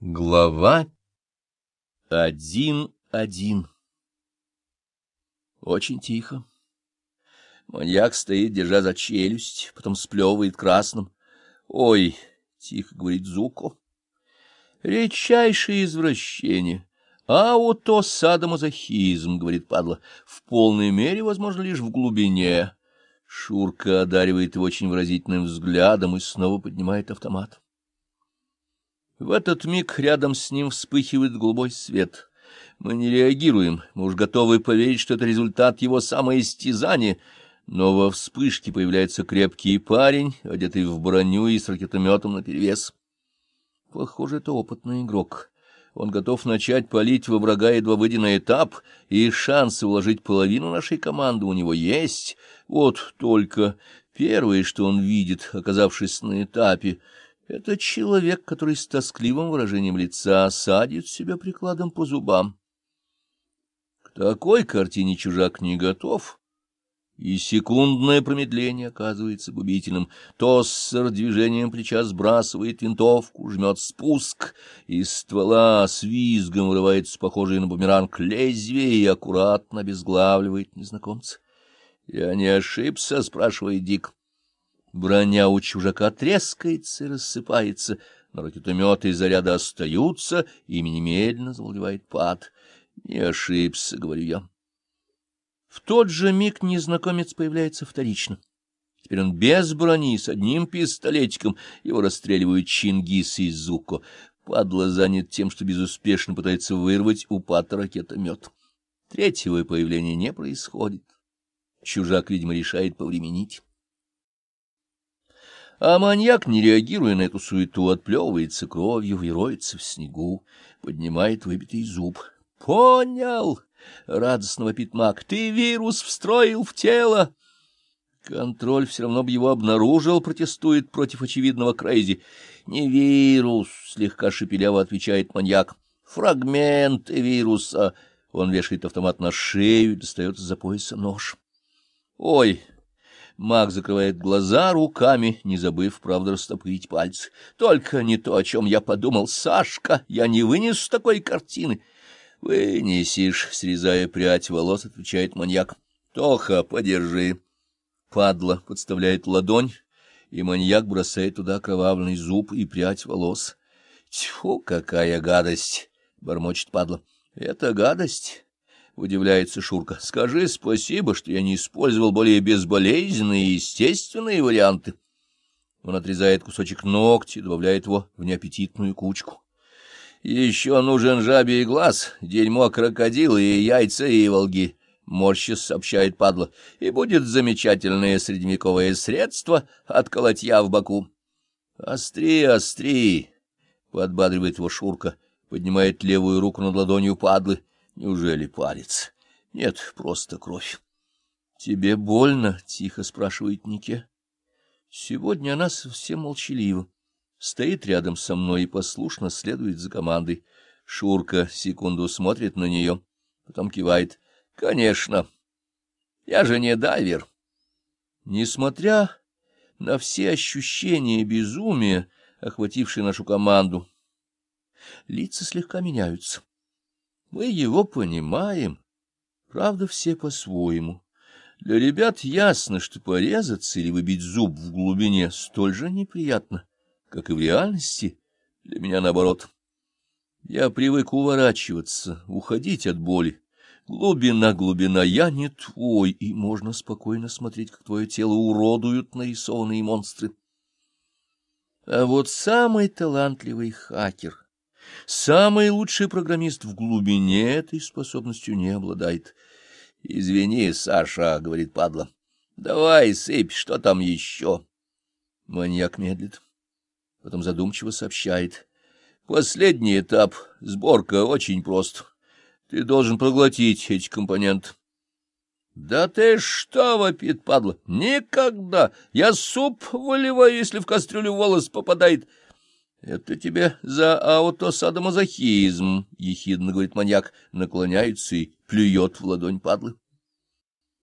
Глава один-один Очень тихо. Маньяк стоит, держа за челюсть, потом сплевывает красным. «Ой!» — тихо говорит Зуко. «Редчайшее извращение. Аутосадомазохизм», — говорит падла, — «в полной мере, возможно, лишь в глубине». Шурка одаривает его очень выразительным взглядом и снова поднимает автомат. В этот миг рядом с ним вспыхивает голубой свет. Мы не реагируем, мы уж готовы поверить, что это результат его самоистязания, но во вспышке появляется крепкий парень, одетый в броню и с ракетометом наперевес. Похоже, это опытный игрок. Он готов начать палить во врага, едва выйдя на этап, и шансы уложить половину нашей команды у него есть. Вот только первое, что он видит, оказавшись на этапе — это человек, который с тоскливым выражением лица садит себя прикладом по зубам. К такой картине чужак не готов, и секундное промедление оказывается губительным. Тоссер движением плеча сбрасывает винтовку, жмет спуск, из ствола с визгом вырывается похожий на бумеранг лезвие и аккуратно обезглавливает незнакомца. — Я не ошибся? — спрашивает Дик. Броня у чужака трескается и рассыпается, но ракетометы и заряды остаются, ими немедленно завладевает пад. Не ошибся, — говорю я. В тот же миг незнакомец появляется вторично. Теперь он без брони, с одним пистолетиком, его расстреливают Чингис и Зуко. Падла занят тем, что безуспешно пытается вырвать у пата ракетомет. Третьего появления не происходит. Чужак, видимо, решает повременить. А маньяк, не реагируя на эту суету, отплевывается кровью и роется в снегу, поднимает выбитый зуб. — Понял! — радостно вопит маг. — Ты вирус встроил в тело! Контроль все равно бы его обнаружил, протестует против очевидного Крейзи. — Не вирус! — слегка шепеляво отвечает маньяк. — Фрагмент вируса! Он вешает автомат на шею и достает из-за пояса нож. — Ой! Маг закрывает глаза руками, не забыв, правда, растопырить пальцы. Только не то, о чем я подумал. Сашка, я не вынесу такой картины. Вынесешь, срезая прядь волос, отвечает маньяк. Тоха, подержи. Падла подставляет ладонь, и маньяк бросает туда кровавленный зуб и прядь волос. Тьфу, какая гадость! — бормочет падла. — Это гадость? Удивляется Шурка. — Скажи спасибо, что я не использовал более безболезненные и естественные варианты. Он отрезает кусочек ногти, добавляет его в неаппетитную кучку. — Еще нужен жабий глаз, дерьмо крокодила и яйца и волги, — морщис сообщает падла, — и будет замечательное средневековое средство от колотья в боку. — Остри, остри, — подбадривает его Шурка, поднимает левую руку над ладонью падлы. Неужели палец? Нет, просто кровь. — Тебе больно? — тихо спрашивает Нике. Сегодня она совсем молчалива. Стоит рядом со мной и послушно следует за командой. Шурка секунду смотрит на нее, потом кивает. — Конечно. Я же не дайвер. Несмотря на все ощущения безумия, охватившие нашу команду, лица слегка меняются. Мы его понимаем, правда, все по-своему. Для ребят ясно, что порезаться или выбить зуб в глубине столь же неприятно, как и в реальности. Для меня наоборот. Я привык уворачиваться, уходить от боли. Глубина, глубина, я не твой, и можно спокойно смотреть, как твое тело уродуют нарисованные монстры. А вот самый талантливый хакер — Самый лучший программист в глубине этой способностью не обладает. — Извини, Саша, — говорит падла. — Давай, сыпь, что там еще? Маньяк медлит, потом задумчиво сообщает. — Последний этап. Сборка очень прост. Ты должен проглотить эти компоненты. — Да ты что, — вопит падла, — никогда! Я суп выливаю, если в кастрюлю волос попадает. —— Это тебе за аутосадомазохизм, — ехидно говорит маньяк, наклоняется и плюет в ладонь падлы.